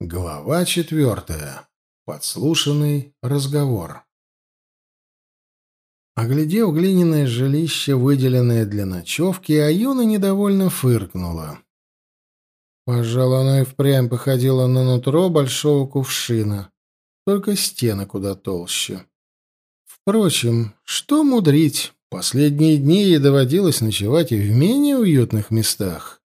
Глава четвертая. Подслушанный разговор. Оглядев глиняное жилище, выделенное для ночевки, Аюна недовольно фыркнула. Пожалуй, оно и впрямь походило на нутро большого кувшина, только стены куда толще. Впрочем, что мудрить, последние дни ей доводилось ночевать и в менее уютных местах.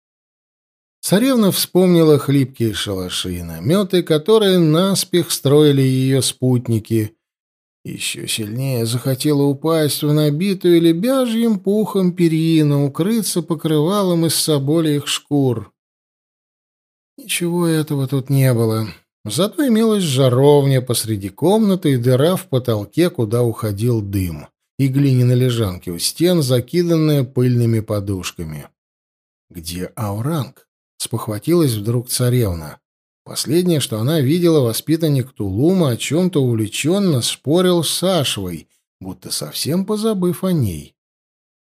Царевна вспомнила хлипкие шалаши и наметы, которые наспех строили ее спутники. Еще сильнее захотела упасть в набитую лебяжьим пухом перину, укрыться покрывалом из соболей шкур. Ничего этого тут не было. Зато имелась жаровня посреди комнаты и дыра в потолке, куда уходил дым, и глиняные лежанки у стен, закиданные пыльными подушками. Где Ауранг? Спохватилась вдруг царевна. Последнее, что она видела, воспитанник Тулума о чем-то увлеченно спорил с Сашвой, будто совсем позабыв о ней.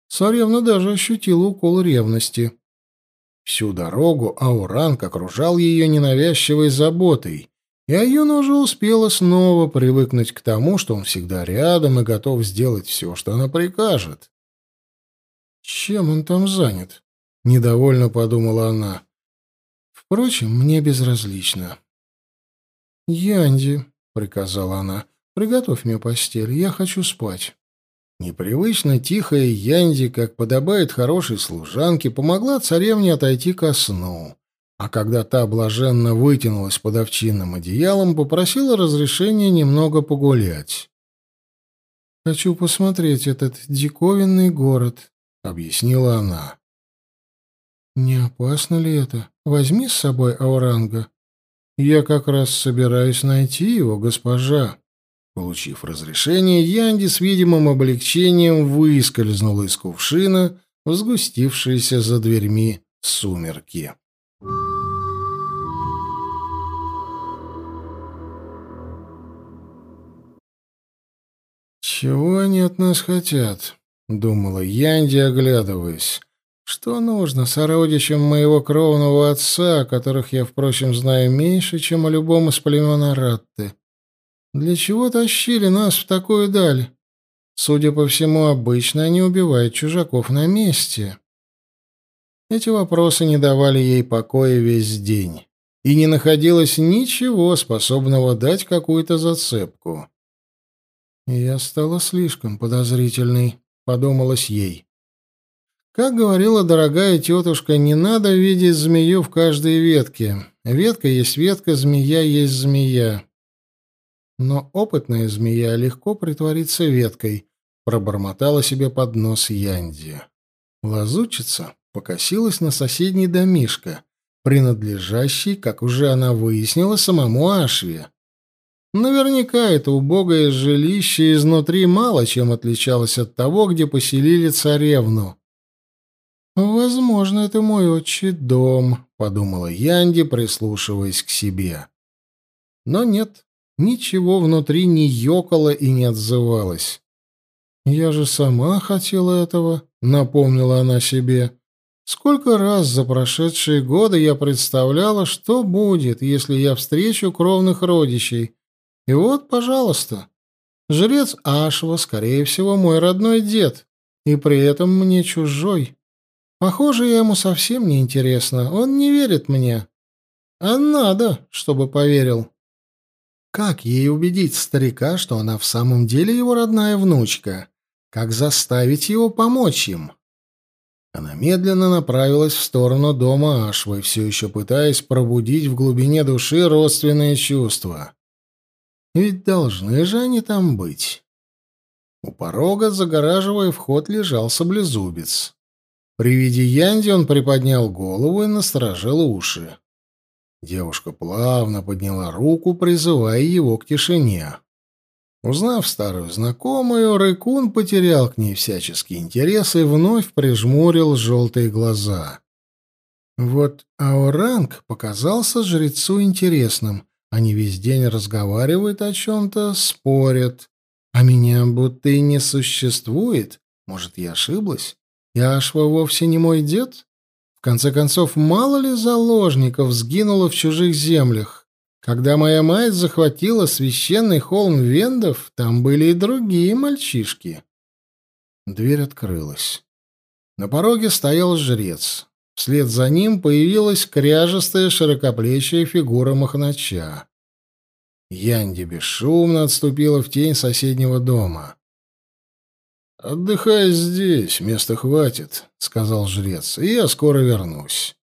Царевна даже ощутила укол ревности. Всю дорогу Ауранг окружал ее ненавязчивой заботой, и Аюна уже успела снова привыкнуть к тому, что он всегда рядом и готов сделать все, что она прикажет. «Чем он там занят?» — недовольно подумала она. Впрочем, мне безразлично. «Янди», — приказала она, — «приготовь мне постель, я хочу спать». Непривычно тихая Янди, как подобает хорошей служанке, помогла царевне отойти ко сну, а когда та блаженно вытянулась под овчинным одеялом, попросила разрешения немного погулять. «Хочу посмотреть этот диковинный город», — объяснила она. «Не опасно ли это? Возьми с собой Ауранга. Я как раз собираюсь найти его, госпожа». Получив разрешение, Янди с видимым облегчением выскользнула из кувшина в сгустившиеся за дверьми сумерки. «Чего они от нас хотят?» — думала Янди, оглядываясь. Что нужно сородичам моего кровного отца, которых я, впрочем, знаю меньше, чем о любом из племен Аратты? Для чего тащили нас в такую даль? Судя по всему, обычно они убивают чужаков на месте. Эти вопросы не давали ей покоя весь день, и не находилось ничего, способного дать какую-то зацепку. «Я стала слишком подозрительной», — подумалось ей. Как говорила дорогая тетушка, не надо видеть змею в каждой ветке. Ветка есть ветка, змея есть змея. Но опытная змея легко притворится веткой, пробормотала себе под нос Янди. Лазучица покосилась на соседний домишко, принадлежащий, как уже она выяснила, самому Ашве. Наверняка это убогое жилище изнутри мало чем отличалось от того, где поселили царевну. «Возможно, это мой отчий дом», — подумала Янди, прислушиваясь к себе. Но нет, ничего внутри не ёкало и не отзывалось. «Я же сама хотела этого», — напомнила она себе. «Сколько раз за прошедшие годы я представляла, что будет, если я встречу кровных родичей. И вот, пожалуйста, жрец Ашва, скорее всего, мой родной дед, и при этом мне чужой». Похоже, я ему совсем не интересно. Он не верит мне. А надо, чтобы поверил. Как ей убедить старика, что она в самом деле его родная внучка? Как заставить его помочь им? Она медленно направилась в сторону дома Ашвы, все еще пытаясь пробудить в глубине души родственные чувства. Ведь должны же они там быть. У порога, загораживая вход, лежал саблезубец. При виде Янди он приподнял голову и насторожил уши. Девушка плавно подняла руку, призывая его к тишине. Узнав старую знакомую, Рыкун потерял к ней всяческий интерес и вновь прижмурил желтые глаза. Вот Ауранг показался жрецу интересным. Они весь день разговаривают о чем-то, спорят. А меня будто и не существует. Может, я ошиблась? Яшва вовсе не мой дед? В конце концов, мало ли заложников сгинуло в чужих землях? Когда моя мать захватила священный холм вендов, там были и другие мальчишки. Дверь открылась. На пороге стоял жрец. Вслед за ним появилась кряжестая широкоплечья фигура Махнача. Янди бесшумно отступила в тень соседнего дома. «Отдыхай здесь, места хватит», — сказал жрец, — «и я скоро вернусь.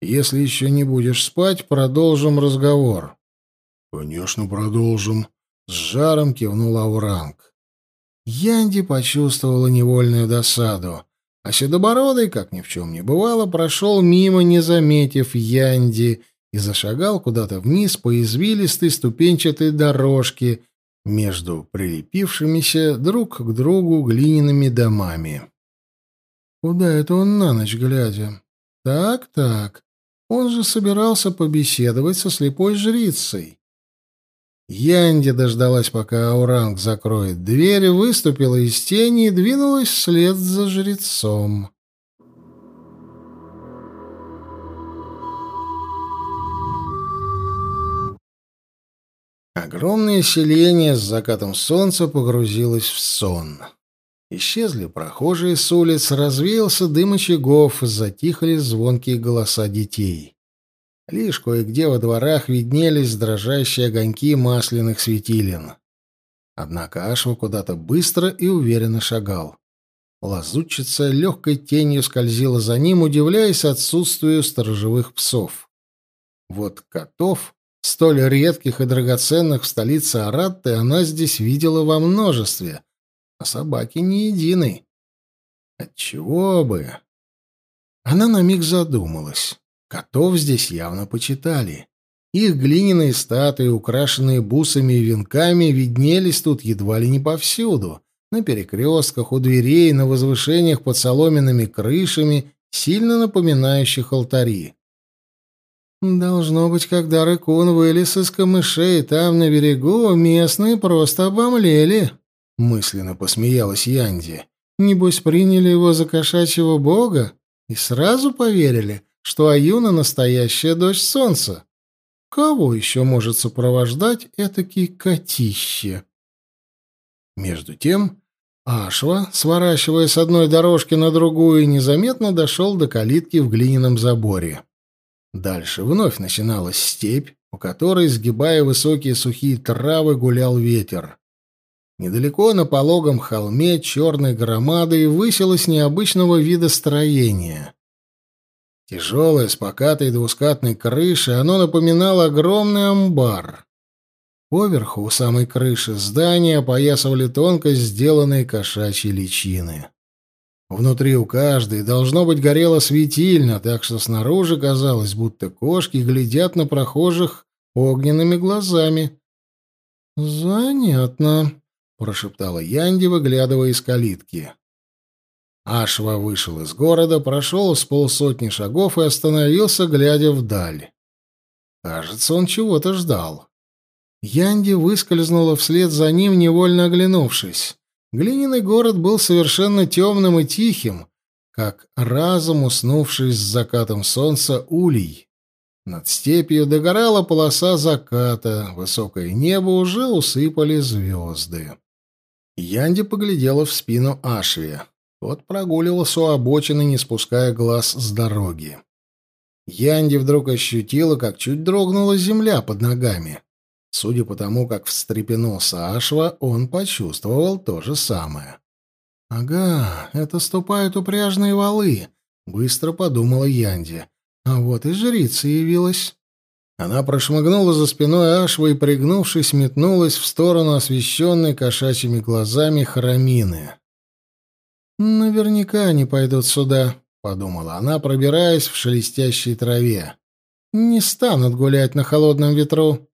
Если еще не будешь спать, продолжим разговор». «Конечно, продолжим», — с жаром кивнул Ауранг. Янди почувствовала невольную досаду, а Седобородый, как ни в чем не бывало, прошел мимо, не заметив Янди, и зашагал куда-то вниз по извилистой ступенчатой дорожке между прилепившимися друг к другу глиняными домами. Куда это он на ночь глядя? Так-так, он же собирался побеседовать со слепой жрицей. Янди дождалась, пока Ауранг закроет дверь, выступила из тени и двинулась вслед за жрецом. Огромное селение с закатом солнца погрузилось в сон. Исчезли прохожие с улиц, развеялся дым очагов, затихли звонкие голоса детей. Лишь кое-где во дворах виднелись дрожащие огоньки масляных светилин. Однако Ашва куда-то быстро и уверенно шагал. Лазутчица легкой тенью скользила за ним, удивляясь отсутствию сторожевых псов. Вот котов Столь редких и драгоценных в столице Аратты она здесь видела во множестве, а собаки не единой. Отчего бы? Она на миг задумалась. Котов здесь явно почитали. Их глиняные статуи, украшенные бусами и венками, виднелись тут едва ли не повсюду. На перекрестках, у дверей, на возвышениях под соломенными крышами, сильно напоминающих алтари. Должно быть, когда рыкун вылез из камышей там на берегу, местные просто обомлели. Мысленно посмеялась Янди. Небось, приняли его за кошачьего бога и сразу поверили, что Аюна — настоящая дочь солнца. Кого еще может сопровождать этакий котище? Между тем, Ашва, сворачивая с одной дорожки на другую, незаметно дошел до калитки в глиняном заборе. Дальше вновь начиналась степь, по которой, сгибая высокие сухие травы, гулял ветер. Недалеко на пологом холме черной громадой высилось необычного вида строение. Тяжелое, с покатой двускатной крышей, оно напоминало огромный амбар. Поверху, у самой крыши здания, опоясывали тонко сделанные кошачьи личины. Внутри у каждой должно быть горело светильно, так что снаружи казалось, будто кошки глядят на прохожих огненными глазами. «Занятно», — прошептала Янди, выглядывая из калитки. Ашва вышел из города, прошел с полсотни шагов и остановился, глядя вдаль. Кажется, он чего-то ждал. Янди выскользнула вслед за ним, невольно оглянувшись. Глиняный город был совершенно темным и тихим, как разом уснувший с закатом солнца улей. Над степью догорала полоса заката, высокое небо уже усыпали звезды. Янди поглядела в спину Ашви. Тот прогуливался у обочины, не спуская глаз с дороги. Янди вдруг ощутила, как чуть дрогнула земля под ногами. Судя по тому, как встрепенулся Ашва, он почувствовал то же самое. «Ага, это ступают упряжные валы», — быстро подумала Янди. «А вот и жрица явилась». Она прошмыгнула за спиной Ашва и, пригнувшись, метнулась в сторону освещенной кошачьими глазами храмины. «Наверняка они пойдут сюда», — подумала она, пробираясь в шелестящей траве. «Не станут гулять на холодном ветру».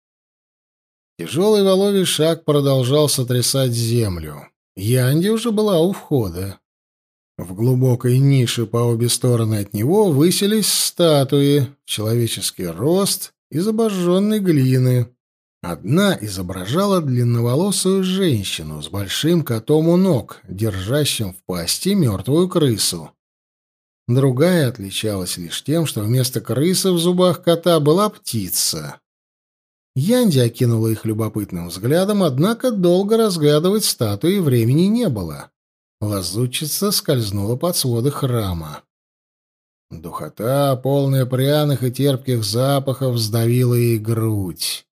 Тяжелый воловий шаг продолжал сотрясать землю. Янди уже была у входа. В глубокой нише по обе стороны от него высились статуи, человеческий рост из обожженной глины. Одна изображала длинноволосую женщину с большим котом у ног, держащим в пасти мертвую крысу. Другая отличалась лишь тем, что вместо крысы в зубах кота была птица. Янди окинула их любопытным взглядом, однако долго разглядывать статуи времени не было. Лазутчица скользнула под своды храма. Духота, полная пряных и терпких запахов, сдавила ей грудь.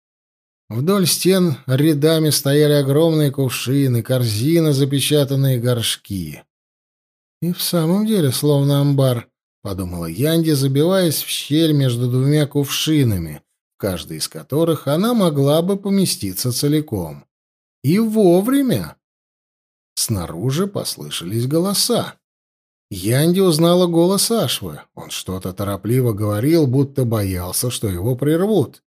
Вдоль стен рядами стояли огромные кувшины, корзины, запечатанные горшки. И в самом деле, словно амбар, — подумала Янди, забиваясь в щель между двумя кувшинами, каждый из которых она могла бы поместиться целиком. И вовремя. Снаружи послышались голоса. Янди узнала голос Ашвы. Он что-то торопливо говорил, будто боялся, что его прервут.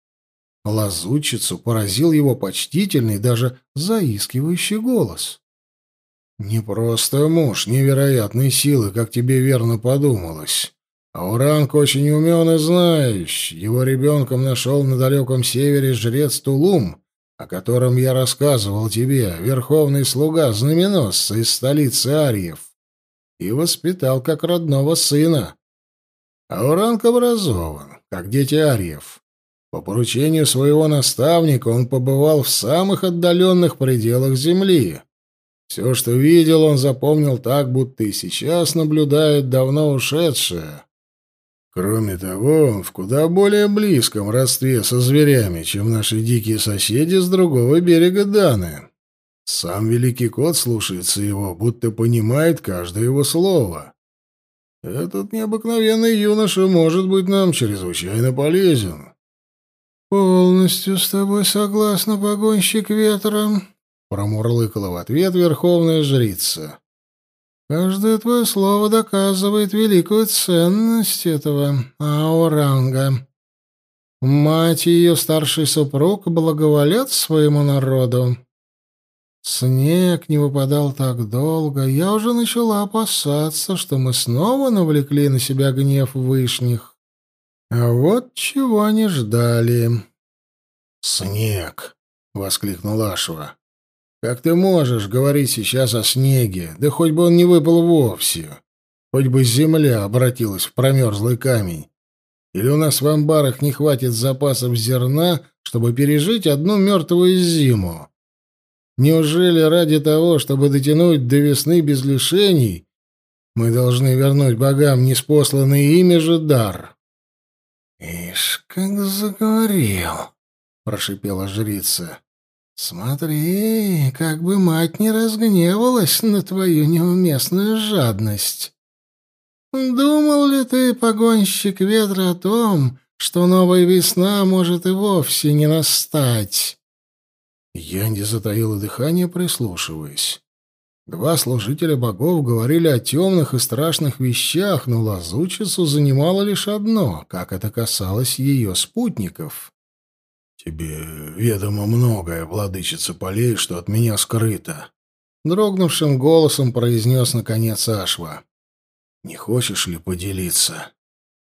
Лазутчицу поразил его почтительный, даже заискивающий голос. «Не просто муж невероятной силы, как тебе верно подумалось. Ауранг очень умен и знающий. Его ребенком нашел на далеком севере жрец Тулум, о котором я рассказывал тебе, верховный слуга знаменосца из столицы Арьев, и воспитал как родного сына. Ауранг образован, как дети Арьев. По поручению своего наставника он побывал в самых отдаленных пределах Земли» Все, что видел, он запомнил так, будто и сейчас наблюдает давно ушедшее. Кроме того, он в куда более близком родстве со зверями, чем наши дикие соседи с другого берега Даны. Сам Великий Кот слушается его, будто понимает каждое его слово. Этот необыкновенный юноша может быть нам чрезвычайно полезен. «Полностью с тобой согласна, погонщик ветра», Промурлыкала в ответ верховная жрица. «Каждое твое слово доказывает великую ценность этого ауранга. Мать и ее старший супруг благоволят своему народу. Снег не выпадал так долго, я уже начала опасаться, что мы снова навлекли на себя гнев вышних. А вот чего они ждали». «Снег!» — воскликнул Ашва. Как ты можешь говорить сейчас о снеге? Да хоть бы он не выпал вовсе. Хоть бы земля обратилась в промерзлый камень. Или у нас в амбарах не хватит запасов зерна, чтобы пережить одну мертвую зиму? Неужели ради того, чтобы дотянуть до весны без лишений, мы должны вернуть богам неспосланный ими же дар? — Ишь, как заговорил, — прошипела жрица. «Смотри, как бы мать не разгневалась на твою неуместную жадность. Думал ли ты, погонщик ветра, о том, что новая весна может и вовсе не настать?» Янди затаила дыхание, прислушиваясь. Два служителя богов говорили о темных и страшных вещах, но лазучицу занимало лишь одно, как это касалось ее спутников. «Тебе ведомо многое, владычица полей, что от меня скрыто», — дрогнувшим голосом произнес наконец Ашва. «Не хочешь ли поделиться?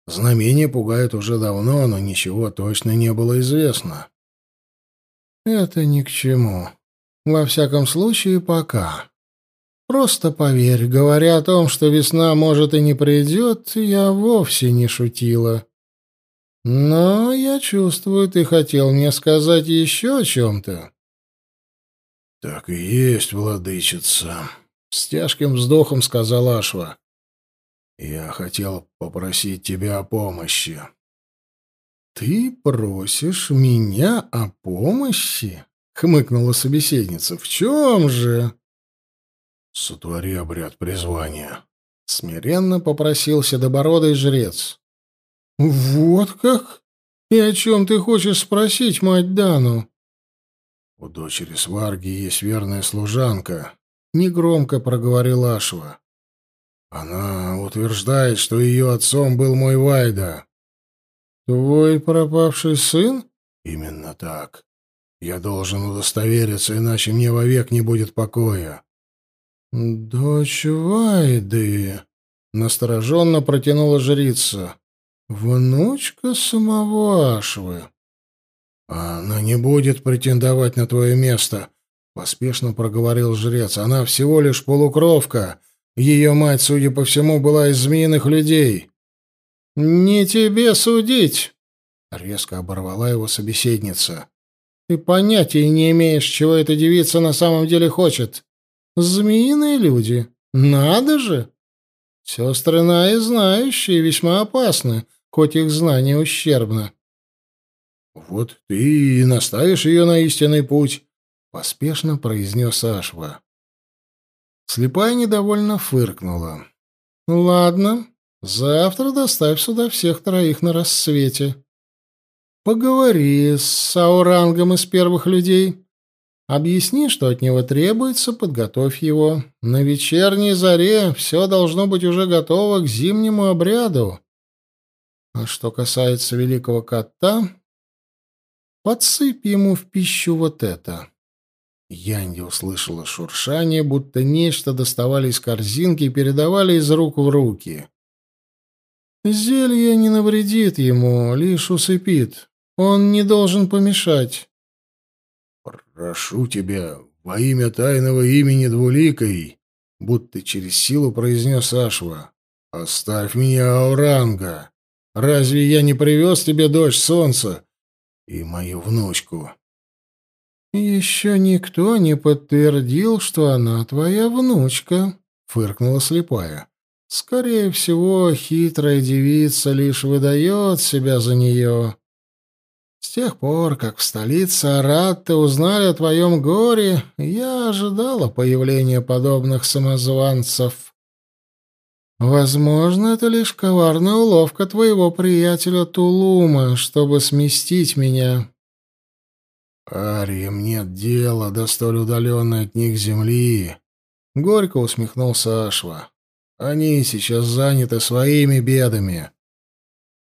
Знамения пугают уже давно, но ничего точно не было известно». «Это ни к чему. Во всяком случае, пока. Просто поверь, говоря о том, что весна, может, и не придет, я вовсе не шутила». Но я чувствую, ты хотел мне сказать еще о чем-то. Так и есть, владычица, с тяжким вздохом сказал Ашва. Я хотел попросить тебя о помощи. Ты просишь меня о помощи? хмыкнула собеседница. В чем же? Сотвори обряд призвания, смиренно попросил седобородый жрец. «Вот как? И о чем ты хочешь спросить, мать Дану?» «У дочери Сварги есть верная служанка», — негромко проговорил Ашва. «Она утверждает, что ее отцом был мой Вайда». «Твой пропавший сын?» «Именно так. Я должен удостовериться, иначе мне вовек не будет покоя». «Дочь Вайды», — настороженно протянула жрица. «Внучка самого Ашвы». «Она не будет претендовать на твое место», — поспешно проговорил жрец. «Она всего лишь полукровка. Ее мать, судя по всему, была из змеиных людей». «Не тебе судить», — резко оборвала его собеседница. Ты понятия не имеешь, чего эта девица на самом деле хочет. Змеиные люди. Надо же! Сестры Наи знающие весьма опасны, хоть их знание ущербно. «Вот ты и наставишь ее на истинный путь», — поспешно произнес Ашва. Слепая недовольно фыркнула. «Ладно, завтра доставь сюда всех троих на рассвете. Поговори с Саурангом из первых людей. Объясни, что от него требуется, подготовь его. На вечерней заре все должно быть уже готово к зимнему обряду. А что касается великого кота, подсыпь ему в пищу вот это». Янди услышала шуршание, будто нечто доставали из корзинки и передавали из рук в руки. «Зелье не навредит ему, лишь усыпит. Он не должен помешать». «Прошу тебя, во имя тайного имени Двуликой», — будто через силу произнес Ашва, — «оставь меня, Ауранга. Разве я не привез тебе дочь солнца и мою внучку?» «Еще никто не подтвердил, что она твоя внучка», — фыркнула слепая. «Скорее всего, хитрая девица лишь выдает себя за нее. С тех пор, как в столице Аратты узнали о твоем горе, я ожидала появления подобных самозванцев. Возможно, это лишь коварная уловка твоего приятеля Тулума, чтобы сместить меня». «Ариям нет дела до столь удаленной от них земли», — горько усмехнулся Ашва. «Они сейчас заняты своими бедами».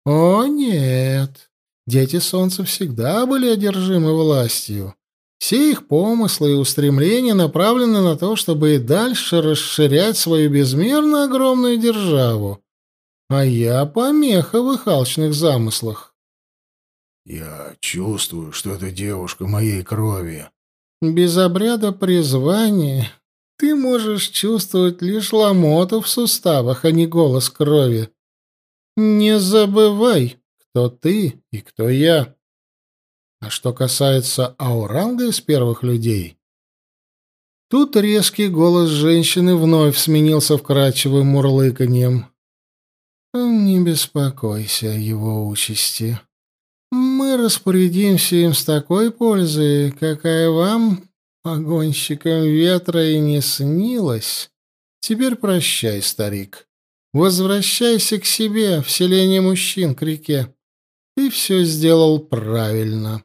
«О, нет. Дети Солнца всегда были одержимы властью. Все их помыслы и устремления направлены на то, чтобы и дальше расширять свою безмерно огромную державу. А я помеха в их алчных замыслах. «Я чувствую, что эта девушка моей крови». «Без обряда призвания ты можешь чувствовать лишь ломоту в суставах, а не голос крови. Не забывай, кто ты и кто я. А что касается ауранга из первых людей...» Тут резкий голос женщины вновь сменился вкрадчивым мурлыканьем. «Не беспокойся о его участи. Мы распорядимся им с такой пользой, какая вам, погонщикам ветра, и не снилась. Теперь прощай, старик. Возвращайся к себе, в селение мужчин, к реке. Ты все сделал правильно.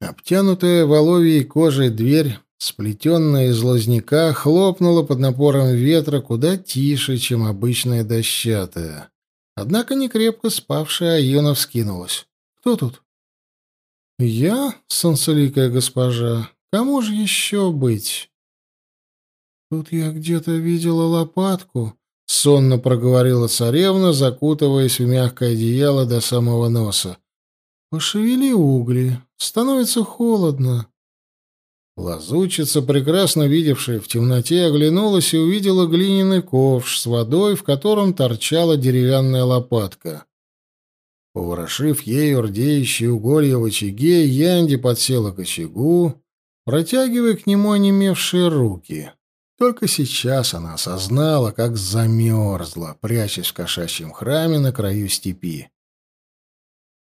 Обтянутая воловьей кожей дверь Сплетенная из лозняка хлопнула под напором ветра куда тише, чем обычная дощатая. Однако некрепко спавшая Аюна вскинулась. «Кто тут?» «Я, солнцеликая госпожа. Кому же еще быть?» «Тут я где-то видела лопатку», — сонно проговорила царевна, закутываясь в мягкое одеяло до самого носа. «Пошевели угли. Становится холодно». Лазучица, прекрасно видевшая в темноте, оглянулась и увидела глиняный ковш с водой, в котором торчала деревянная лопатка. Поворошив ею рдеющие уголья в очаге, Янди подсела к очагу, протягивая к нему онемевшие руки. Только сейчас она осознала, как замерзла, прячась в кошачьем храме на краю степи.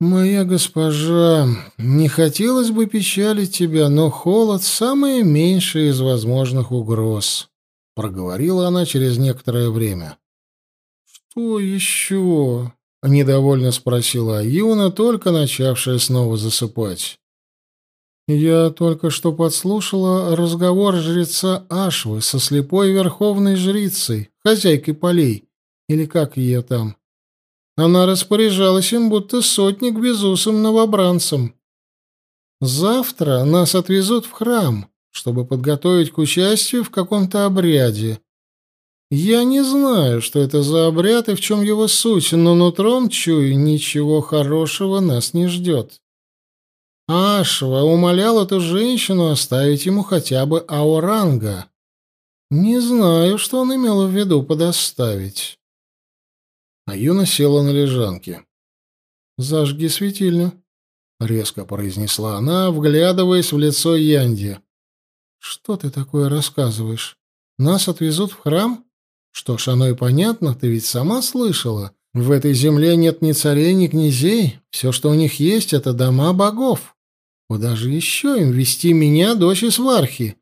«Моя госпожа, не хотелось бы печалить тебя, но холод — самое меньшее из возможных угроз», — проговорила она через некоторое время. «Что еще?» — недовольно спросила Аюна, только начавшая снова засыпать. «Я только что подслушала разговор жреца Ашвы со слепой верховной жрицей, хозяйкой полей, или как ее там. Она распоряжалась им, будто сотник безусым новобранцем. Завтра нас отвезут в храм, чтобы подготовить к участию в каком-то обряде. Я не знаю, что это за обряд и в чем его суть, но нутром чую, ничего хорошего нас не ждет. Ашва умолял эту женщину оставить ему хотя бы ауранга. Не знаю, что он имел в виду подоставить. А Юна села на лежанке. «Зажги светильню», — резко произнесла она, вглядываясь в лицо Янди. «Что ты такое рассказываешь? Нас отвезут в храм? Что ж, оно и понятно, ты ведь сама слышала. В этой земле нет ни царей, ни князей. Все, что у них есть, — это дома богов. Куда же еще им вести меня, дочь из Вархи?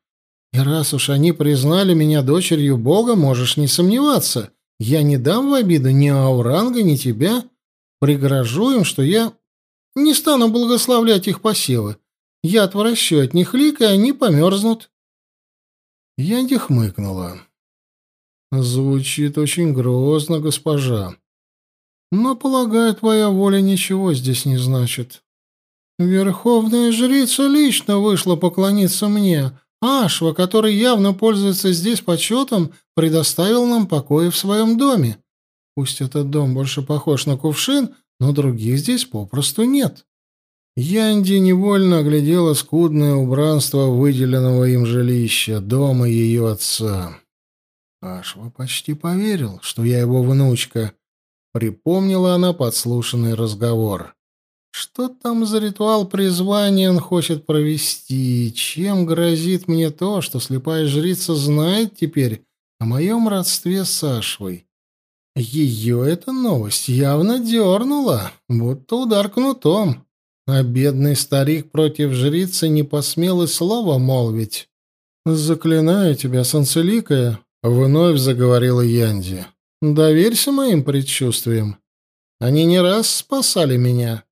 И раз уж они признали меня дочерью бога, можешь не сомневаться, я не дам в обиду ни Ауранга, ни тебя. Пригрожу им, что я не стану благословлять их посевы. Я отвращу от них лик, и они померзнут. Янди хмыкнула. Звучит очень грозно, госпожа. Но, полагаю, твоя воля ничего здесь не значит. Верховная жрица лично вышла поклониться мне. Ашва, который явно пользуется здесь почетом, предоставил нам покои в своем доме. Пусть этот дом больше похож на кувшин, но других здесь попросту нет. Янди невольно оглядела скудное убранство выделенного им жилища, дома ее отца. Ашва почти поверил, что я его внучка. Припомнила она подслушанный разговор. Что там за ритуал призвания он хочет провести? Чем грозит мне то, что слепая жрица знает теперь о моем родстве с Ашвой? Ее эта новость явно дернула, будто удар кнутом. А бедный старик против жрицы не посмел и слова молвить. «Заклинаю тебя, Санцеликая», — вновь заговорила Янди. «Доверься моим предчувствиям. Они не раз спасали меня.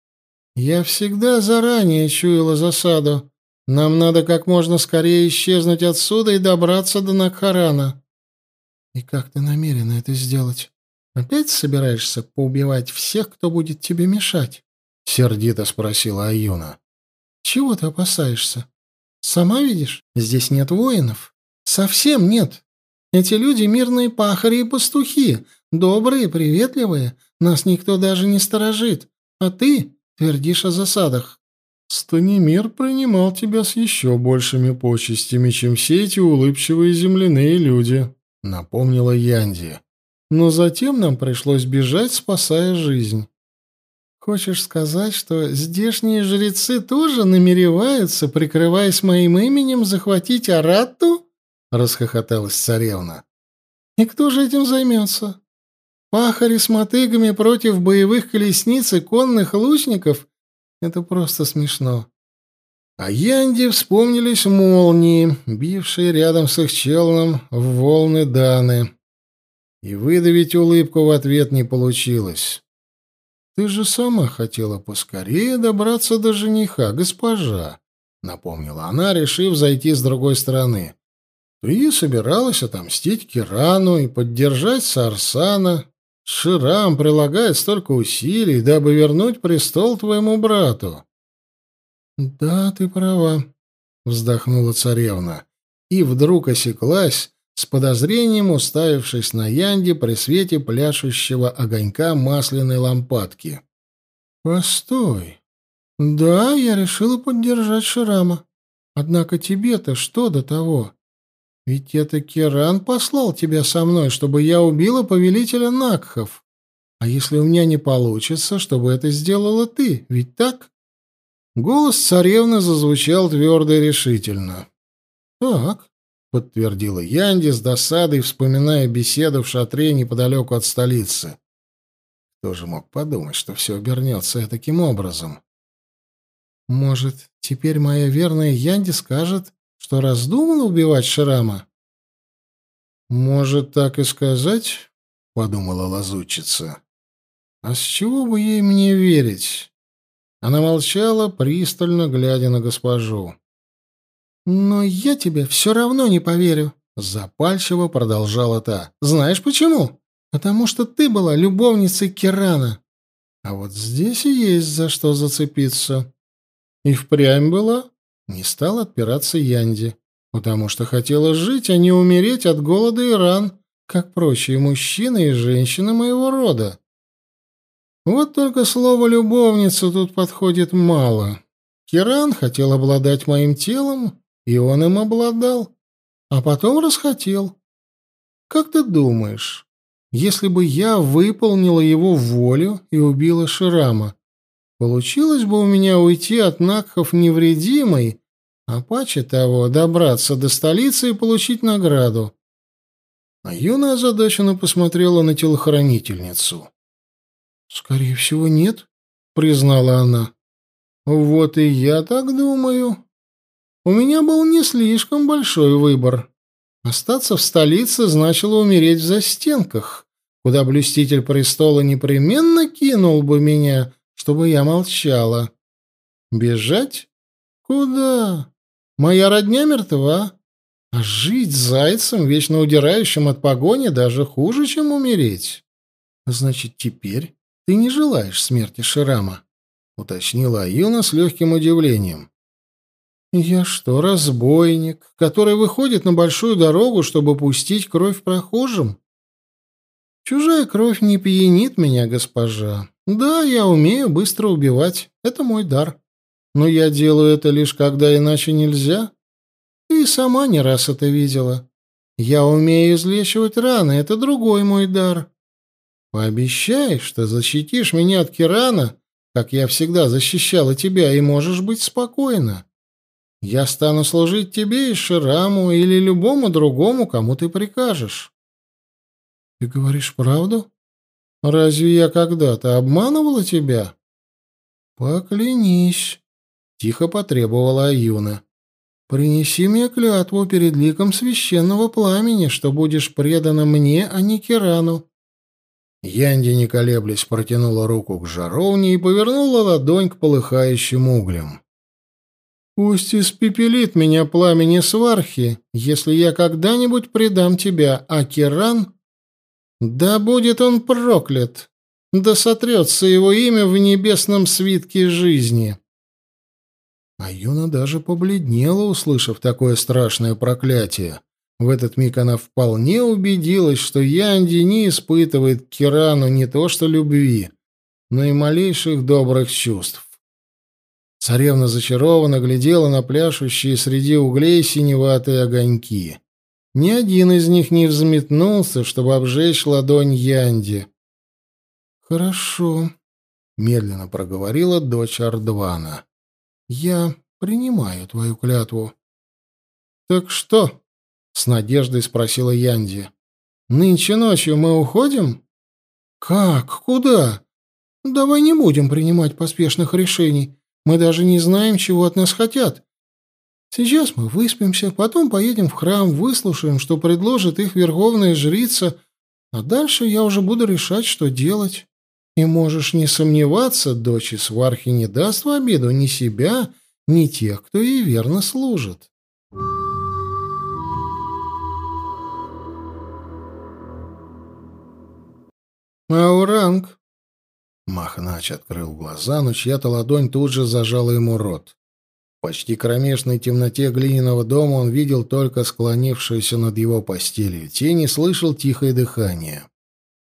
Я всегда заранее чуяла засаду. Нам надо как можно скорее исчезнуть отсюда и добраться до Накхарана». «И как ты намерена это сделать?» Опять собираешься поубивать всех, кто будет тебе мешать? сердито спросила Аюна. Чего ты опасаешься? Сама видишь, здесь нет воинов. Совсем нет. Эти люди мирные пахари и пастухи, добрые, приветливые, нас никто даже не сторожит. А ты твердишь о засадах. Станимир принимал тебя с еще большими почестями, чем все эти улыбчивые земляные люди, напомнила Янди но затем нам пришлось бежать, спасая жизнь. Хочешь сказать, что здешние жрецы тоже намереваются, прикрываясь моим именем, захватить Аратту? расхохоталась царевна. И кто же этим займется? Пахари с мотыгами против боевых колесниц и конных лучников — это просто смешно. А Янди вспомнились молнии, бившие рядом с их челном в волны Даны и выдавить улыбку в ответ не получилось. «Ты же сама хотела поскорее добраться до жениха, госпожа», — напомнила она, решив зайти с другой стороны. «Ты собиралась отомстить Кирану и поддержать Сарсана. Ширам прилагает столько усилий, дабы вернуть престол твоему брату». «Да, ты права», — вздохнула царевна, и вдруг осеклась, с подозрением уставившись на Янди при свете пляшущего огонька масляной лампадки. «Постой. Да, я решила поддержать Ширама. Однако тебе-то что до того? Ведь это Керан послал тебя со мной, чтобы я убила повелителя Накхов. А если у меня не получится, чтобы это сделала ты, ведь так?» Голос царевны зазвучал твердо и решительно. «Так, — подтвердила Янди с досадой, вспоминая беседу в шатре неподалеку от столицы. Кто же мог подумать, что все обернется таким образом? «Может, теперь моя верная Янди скажет, что раздумала убивать Шрама?» «Может, так и сказать?» — подумала лазутчица. «А с чего бы ей мне верить?» Она молчала, пристально глядя на госпожу. «Но я тебе все равно не поверю», — запальчиво продолжала та. «Знаешь почему? Потому что ты была любовницей Кирана. А вот здесь и есть за что зацепиться». И впрямь была. Не стал отпираться Янди, потому что хотела жить, а не умереть от голода и ран, как прочие мужчины и женщины моего рода. Вот только слово «любовница» тут подходит мало. Киран хотел обладать моим телом, и он им обладал, а потом расхотел. Как ты думаешь, если бы я выполнила его волю и убила Ширама. Получилось бы у меня уйти от Накхов невредимой, а паче того добраться до столицы и получить награду. А Юна озадаченно посмотрела на телохранительницу. «Скорее всего, нет», — признала она. «Вот и я так думаю. У меня был не слишком большой выбор. Остаться в столице значило умереть в застенках, куда блюститель престола непременно кинул бы меня, чтобы я молчала. Бежать? Куда? Моя родня мертва. А жить зайцем, вечно удирающим от погони, даже хуже, чем умереть. Значит, теперь ты не желаешь смерти Ширама? уточнила Аюна с легким удивлением. Я что, разбойник, который выходит на большую дорогу, чтобы пустить кровь прохожим? Чужая кровь не пьянит меня, госпожа. Да, я умею быстро убивать. Это мой дар. Но я делаю это лишь когда иначе нельзя. Ты сама не раз это видела. Я умею излечивать раны. Это другой мой дар. Пообещай, что защитишь меня от Кирана, как я всегда защищала тебя, и можешь быть спокойна. Я стану служить тебе и Шираму или любому другому, кому ты прикажешь. Ты говоришь правду? Разве я когда-то обманывала тебя? Поклянись, тихо потребовала Аюна. Принеси мне клятву перед ликом священного пламени, что будешь предана мне, а не Кирану. Янди, не колеблясь, протянула руку к жаровне и повернула ладонь к полыхающим углям. «Пусть испепелит меня пламени свархи, если я когда-нибудь предам тебя, а Киран да будет он проклят! Да сотрется его имя в небесном свитке жизни!» А Юна даже побледнела, услышав такое страшное проклятие. В этот миг она вполне убедилась, что Янди не испытывает к Кирану не то что любви, но и малейших добрых чувств. Царевна зачарованно глядела на пляшущие среди углей синеватые огоньки. Ни один из них не взметнулся, чтобы обжечь ладонь Янди. «Хорошо», — медленно проговорила дочь Ардвана. «Я принимаю твою клятву». «Так что?» — с надеждой спросила Янди. «Нынче ночью мы уходим?» «Как? Куда?» «Давай не будем принимать поспешных решений. Мы даже не знаем, чего от нас хотят. Сейчас мы выспимся, потом поедем в храм, выслушаем, что предложит их верховная жрица, а дальше я уже буду решать, что делать. И можешь не сомневаться, дочь свархи не даст в обиду ни себя, ни тех, кто ей верно служит. «Ауранг!» Махнач открыл глаза, но чья-то ладонь тут же зажала ему рот. В почти кромешной темноте глиняного дома он видел только склонившуюся над его постелью тень и слышал тихое дыхание.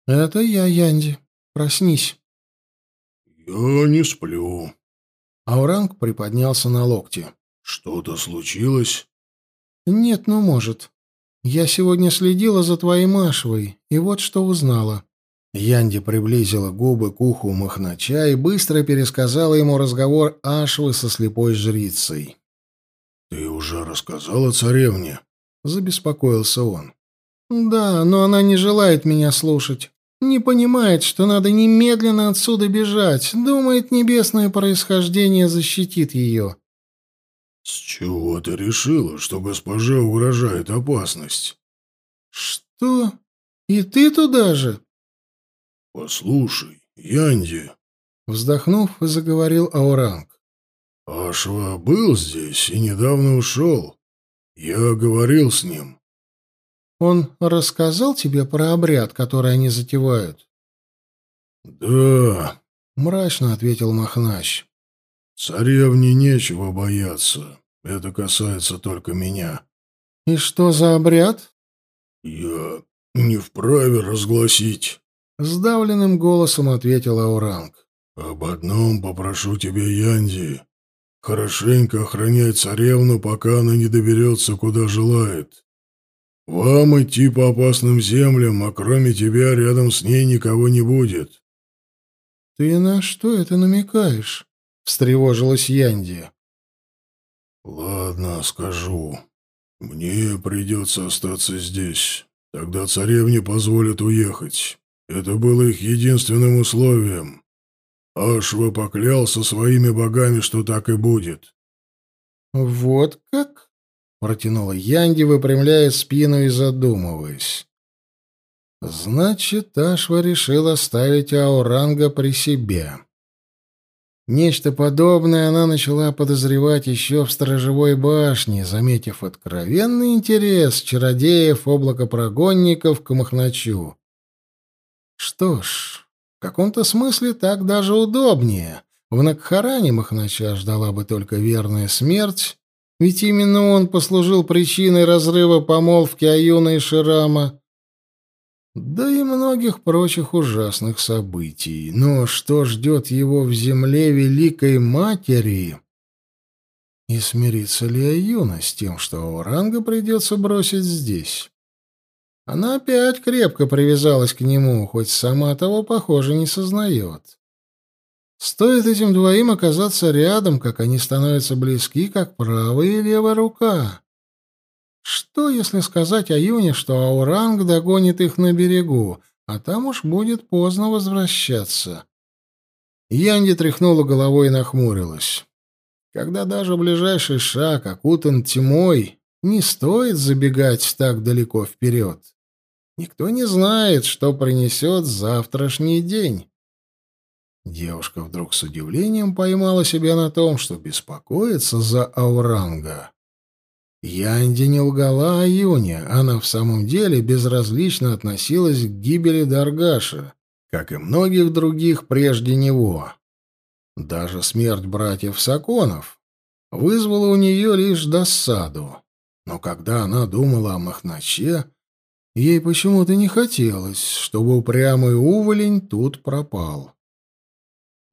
«Это я, Янди. Проснись». «Я не сплю». Ауранг приподнялся на локте. «Что-то случилось?» «Нет, ну, может. Я сегодня следила за твоей Машевой, и вот что узнала. Янди приблизила губы к уху Махнача и быстро пересказала ему разговор Ашвы со слепой жрицей. «Ты уже рассказала царевне?» — забеспокоился он. «Да, но она не желает меня слушать. Не понимает, что надо немедленно отсюда бежать. Думает, небесное происхождение защитит ее». «С чего ты решила, что госпоже угрожает опасность?» «Что? И ты туда же?» «Послушай, Янди...» Вздохнув, заговорил Ауранг. «Ашва был здесь и недавно ушел. Я говорил с ним». «Он рассказал тебе про обряд, который они затевают?» «Да», — мрачно ответил Махнач. «Царевне нечего бояться. Это касается только меня». «И что за обряд?» «Я не вправе разгласить». Сдавленным голосом ответил Ауранг. «Об одном попрошу тебя, Янди. Хорошенько охраняй царевну, пока она не доберется, куда желает. Вам идти по опасным землям, а кроме тебя рядом с ней никого не будет. Ты на что это намекаешь? встревожилась Янди. Ладно, скажу. Мне придется остаться здесь. Тогда царевне позволят уехать. Это было их единственным условием. Ашва поклялся своими богами, что так и будет. Вот как? протянула Янди, выпрямляя спину и задумываясь. Значит, Ашва решил оставить Ауранга при себе. Нечто подобное она начала подозревать еще в сторожевой башне, заметив откровенный интерес чародеев облакопрогонников к Махначу. Что ж, в каком-то смысле так даже удобнее. В Накхаране Махнача ждала бы только верная смерть, ведь именно он послужил причиной разрыва помолвки Аюна и Ширама, да и многих прочих ужасных событий. Но что ждет его в земле Великой Матери? И смирится ли Аюна с тем, что Ауранга придется бросить здесь? Она опять крепко привязалась к нему, хоть сама того, похоже, не сознает. Стоит этим двоим оказаться рядом, как они становятся близки, как правая и левая рука. Что, если сказать Аюне, что Ауранг догонит их на берегу, а там уж будет поздно возвращаться? Янди тряхнула головой и нахмурилась. Когда даже ближайший шаг окутан тьмой, не стоит забегать так далеко вперед. Никто не знает, что принесет завтрашний день. Девушка вдруг с удивлением поймала себя на том, что беспокоится за Ауранга. Янди не лгала о Юне, она в самом деле безразлично относилась к гибели Даргаша, как и многих других прежде него. Даже смерть братьев Саконов вызвала у нее лишь досаду. Но когда она думала о Махначе, ей почему-то не хотелось, чтобы упрямый уволень тут пропал.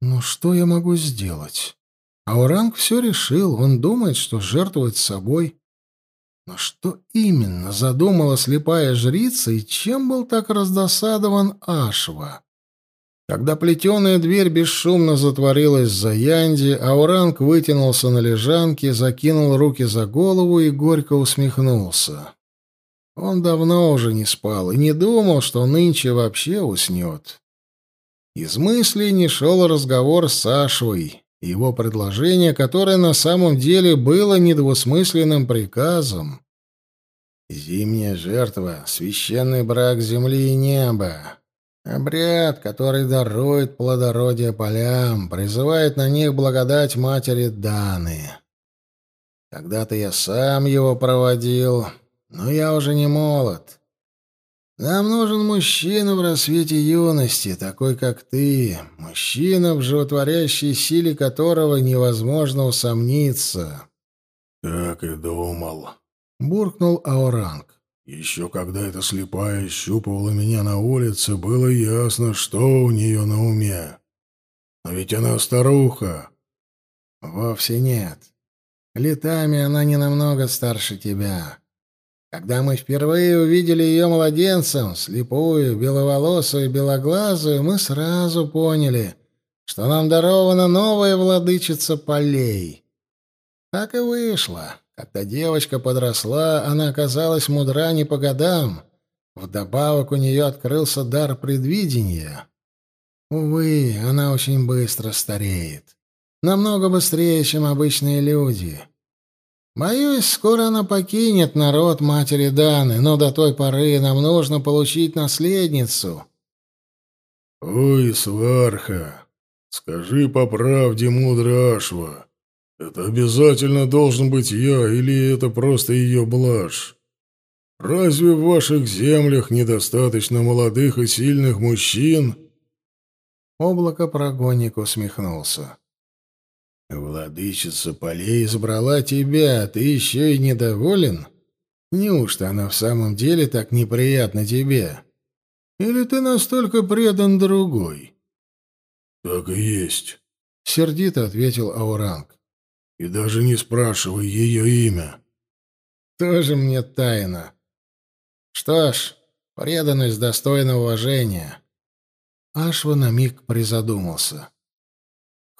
«Ну что я могу сделать?» Ауранг все решил, он думает, что жертвовать собой но что именно задумала слепая жрица и чем был так раздосадован Ашва? Когда плетеная дверь бесшумно затворилась за Янди, Ауранг вытянулся на лежанке, закинул руки за голову и горько усмехнулся. Он давно уже не спал и не думал, что нынче вообще уснет. Из мыслей не шел разговор с Ашвой, его предложение, которое на самом деле было недвусмысленным приказом. Зимняя жертва — священный брак земли и неба. Обряд, который дарует плодородие полям, призывает на них благодать матери Даны. Когда-то я сам его проводил, но я уже не молод. Нам нужен мужчина в рассвете юности, такой как ты, мужчина, в животворящей силе которого невозможно усомниться. — Так и думал, — буркнул Ауранг. «Еще когда эта слепая щупывала меня на улице, было ясно, что у нее на уме. Но ведь она старуха». «Вовсе нет. Летами она не намного старше тебя. Когда мы впервые увидели ее младенцем, слепую, беловолосую, белоглазую, мы сразу поняли, что нам дарована новая владычица полей. Так и вышло. Когда девочка подросла, она оказалась мудра не по годам. Вдобавок у нее открылся дар предвидения. Увы, она очень быстро стареет. Намного быстрее, чем обычные люди. Боюсь, скоро она покинет народ матери Даны, но до той поры нам нужно получить наследницу. Ой, сварха, скажи по правде, мудрый Ашва, это обязательно должен быть я, или это просто ее блажь? Разве в ваших землях недостаточно молодых и сильных мужчин? Облако прогонник усмехнулся. Владычица полей избрала тебя, ты еще и недоволен? Неужто она в самом деле так неприятна тебе? Или ты настолько предан другой? Так и есть, сердито ответил Ауранг. И даже не спрашивай ее имя. Тоже мне тайна. Что ж, преданность достойна уважения. Ашва на миг призадумался.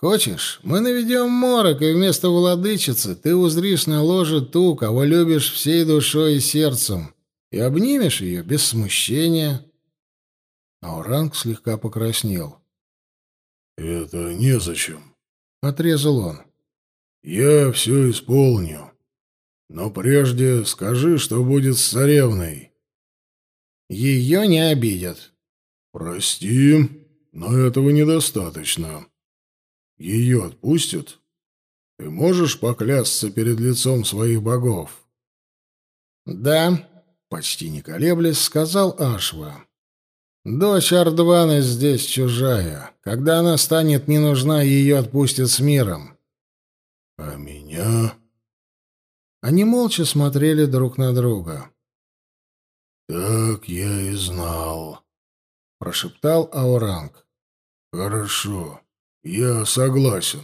Хочешь, мы наведем морок, и вместо владычицы ты узришь на ложе ту, кого любишь всей душой и сердцем, и обнимешь ее без смущения. Ауранг слегка покраснел. «Это незачем», — отрезал он. «Я все исполню. Но прежде скажи, что будет с царевной». «Ее не обидят». «Прости, но этого недостаточно. Ее отпустят? Ты можешь поклясться перед лицом своих богов?» «Да», — почти не колеблясь, сказал Ашва. «Дочь Ардвана здесь чужая. Когда она станет не нужна, ее отпустят с миром». «А меня?» Они молча смотрели друг на друга. «Так я и знал», — прошептал Ауранг. «Хорошо, я согласен».